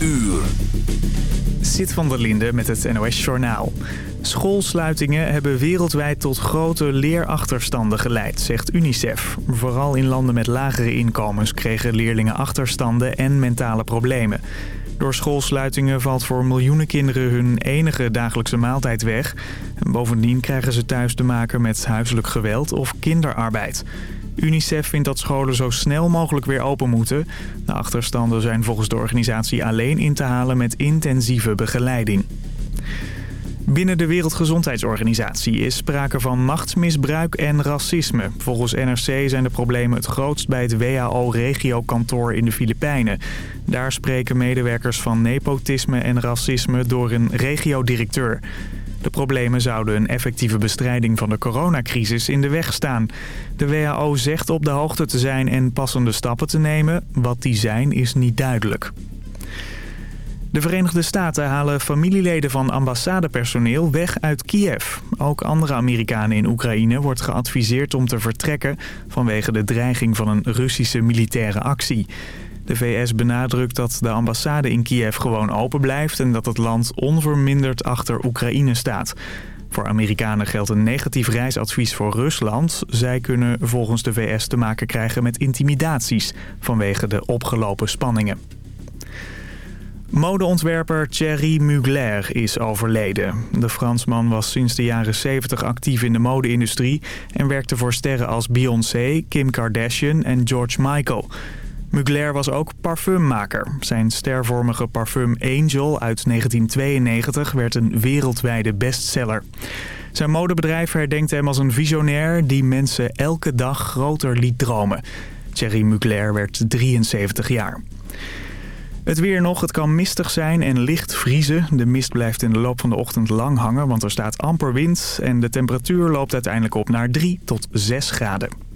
uur. Zit van der Linde met het NOS Journaal. Schoolsluitingen hebben wereldwijd tot grote leerachterstanden geleid, zegt UNICEF. Vooral in landen met lagere inkomens kregen leerlingen achterstanden en mentale problemen. Door schoolsluitingen valt voor miljoenen kinderen hun enige dagelijkse maaltijd weg. En bovendien krijgen ze thuis te maken met huiselijk geweld of kinderarbeid. UNICEF vindt dat scholen zo snel mogelijk weer open moeten. De achterstanden zijn volgens de organisatie alleen in te halen met intensieve begeleiding. Binnen de Wereldgezondheidsorganisatie is sprake van machtsmisbruik en racisme. Volgens NRC zijn de problemen het grootst bij het WHO-regiokantoor in de Filipijnen. Daar spreken medewerkers van nepotisme en racisme door een regiodirecteur. De problemen zouden een effectieve bestrijding van de coronacrisis in de weg staan. De WHO zegt op de hoogte te zijn en passende stappen te nemen. Wat die zijn is niet duidelijk. De Verenigde Staten halen familieleden van ambassadepersoneel weg uit Kiev. Ook andere Amerikanen in Oekraïne wordt geadviseerd om te vertrekken... vanwege de dreiging van een Russische militaire actie. De VS benadrukt dat de ambassade in Kiev gewoon open blijft... en dat het land onverminderd achter Oekraïne staat. Voor Amerikanen geldt een negatief reisadvies voor Rusland. Zij kunnen volgens de VS te maken krijgen met intimidaties... vanwege de opgelopen spanningen. Modeontwerper Thierry Mugler is overleden. De Fransman was sinds de jaren 70 actief in de mode-industrie... en werkte voor sterren als Beyoncé, Kim Kardashian en George Michael... Mugler was ook parfummaker. Zijn stervormige parfum Angel uit 1992 werd een wereldwijde bestseller. Zijn modebedrijf herdenkt hem als een visionair die mensen elke dag groter liet dromen. Thierry Mugler werd 73 jaar. Het weer nog, het kan mistig zijn en licht vriezen. De mist blijft in de loop van de ochtend lang hangen, want er staat amper wind... en de temperatuur loopt uiteindelijk op naar 3 tot 6 graden.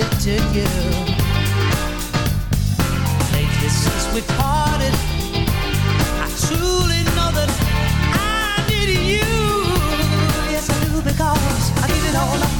it to you. Lately since we parted, I truly know that I need you. Yes, I do because I need it all.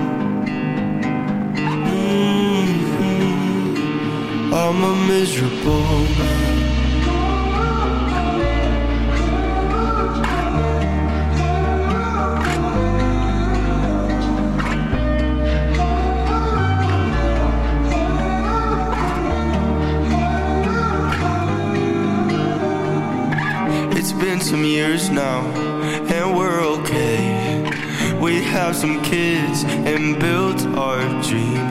I'm a miserable man. It's been some years now, and we're okay. We have some kids and built our dream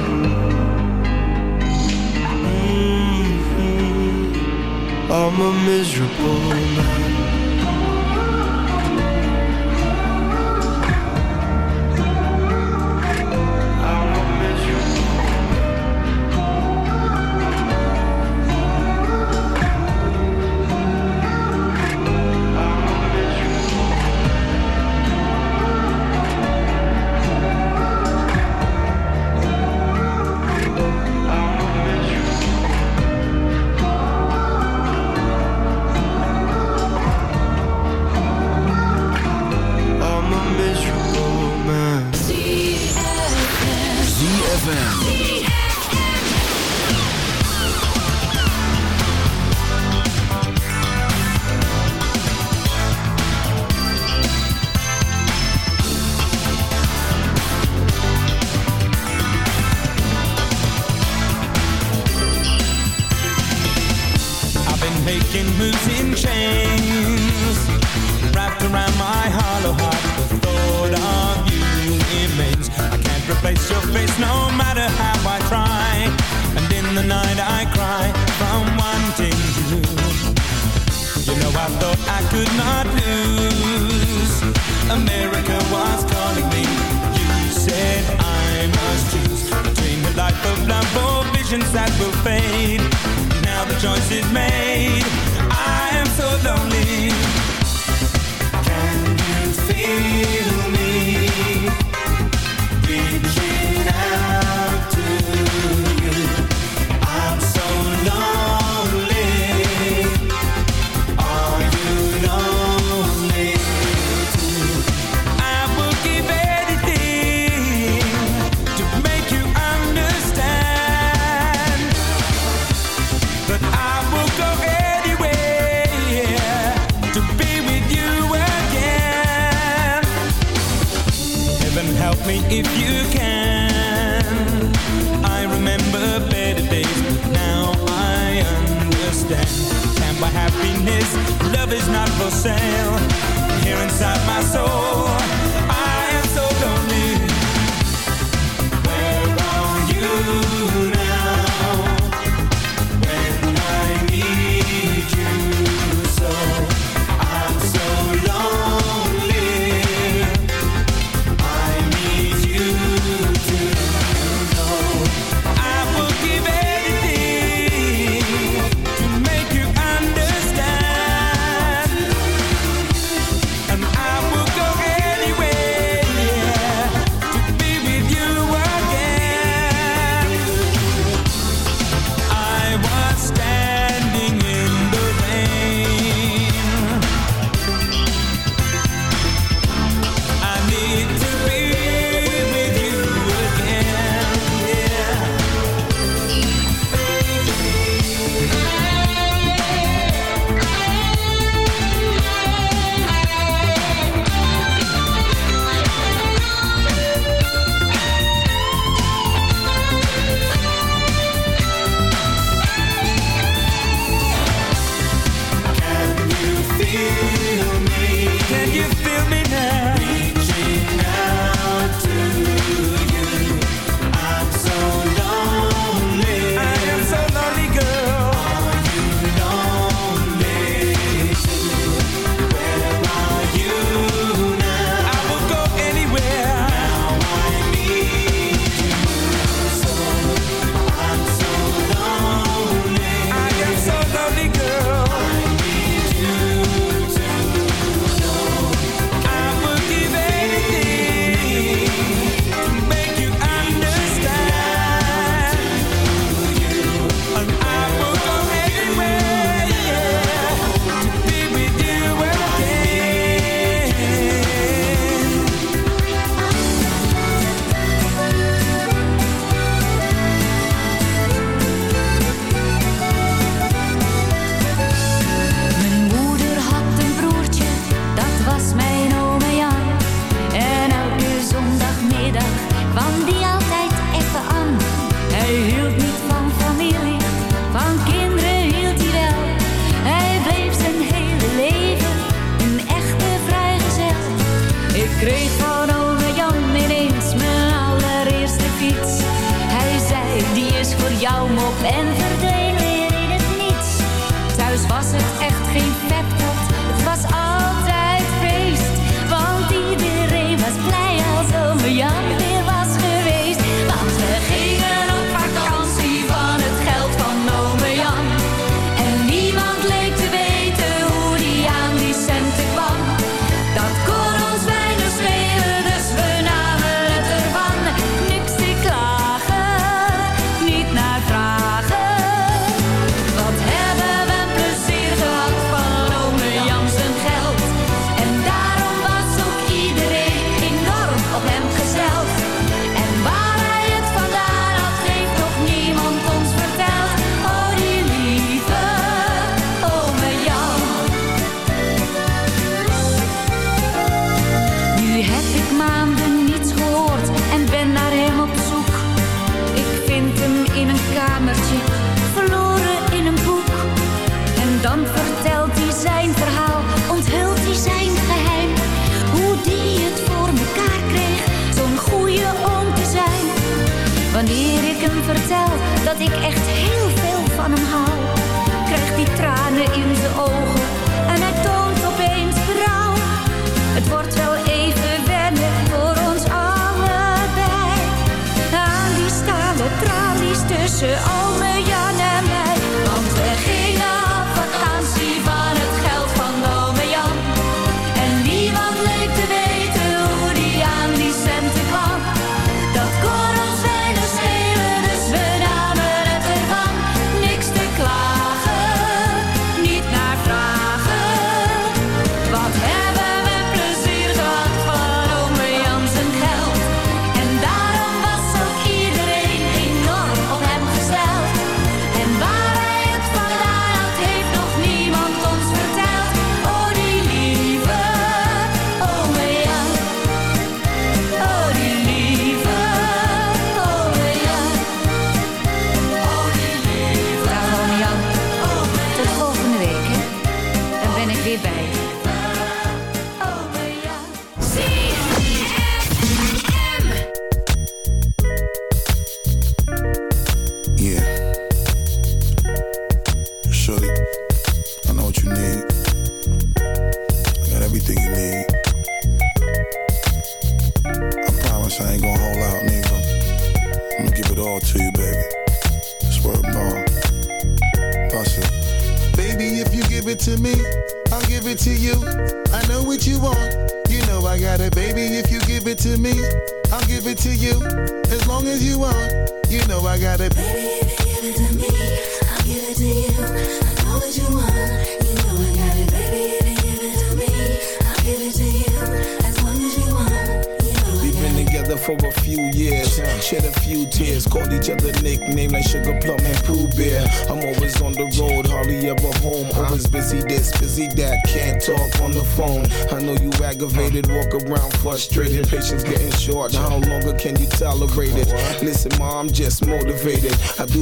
I'm a miserable man. ZFM. Fade. Now the choice is made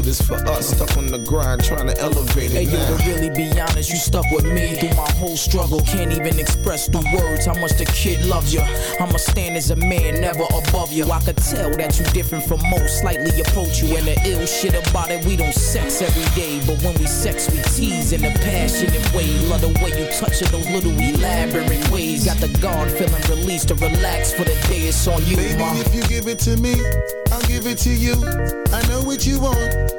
this for us, stuck on the grind, trying to elevate Hey, it. yo, now. to really be honest, you stuck with me through my whole struggle. Can't even express through words how much the kid loves you. I'ma stand as a man, never above you. I could tell that you different from most, slightly approach you. And the ill shit about it, we don't sex every day. But when we sex, we tease in a passionate way. Love the way you touch it, those little elaborate ways. Got the guard feeling released to relax for the day. It's on you, Baby, ma. if you give it to me, I'll give it to you. I know what you want.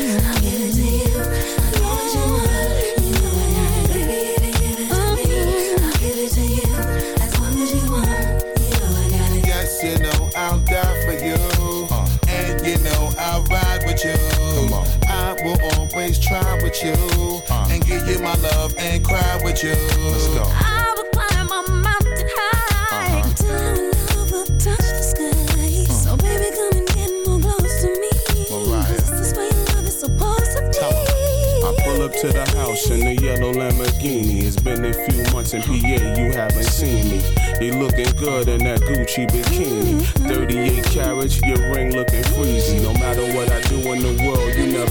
with you. And give you my love and cry with you. Let's go. I will climb a mountain high uh-huh. till love will touch the sky. Hmm. So baby, come and get more close to me. This is where your love is supposed to be. I pull up to the house in the yellow Lamborghini. It's been a few months in PA, you haven't seen me. You looking good in that Gucci bikini. Mm-hmm. 38 carats, your ring looking freezing. No matter what I do in the world, you never leave me. Fall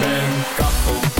ben kapot.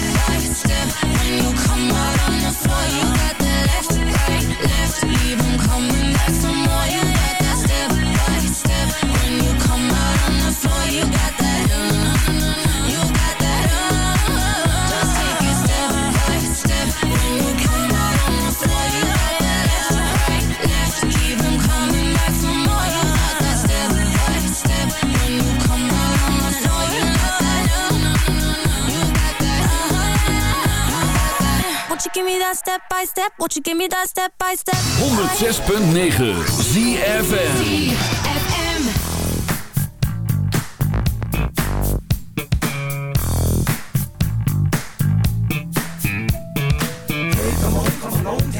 give me that step by step. Won't you give me that step by step? 106.9 ZFN.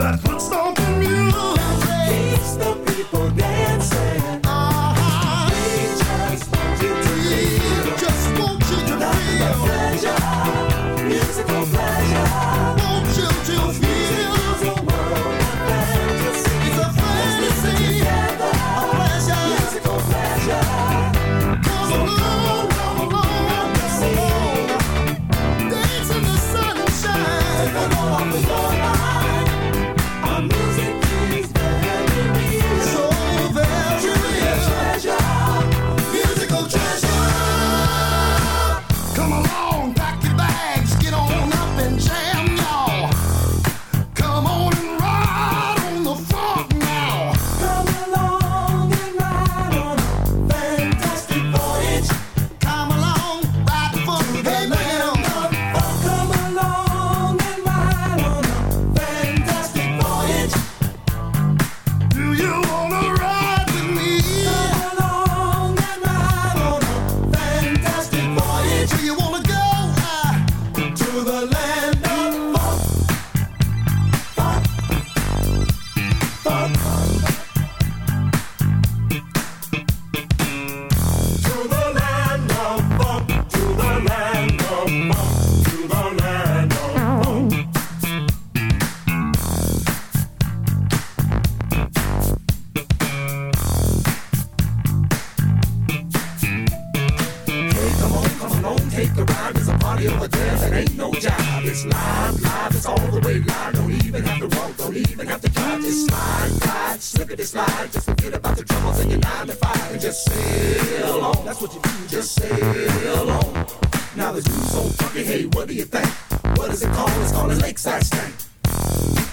That's you just sail alone. Now the dude's so funky, hey, what do you think? What is it called? It's called a lakeside stank.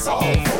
That's all.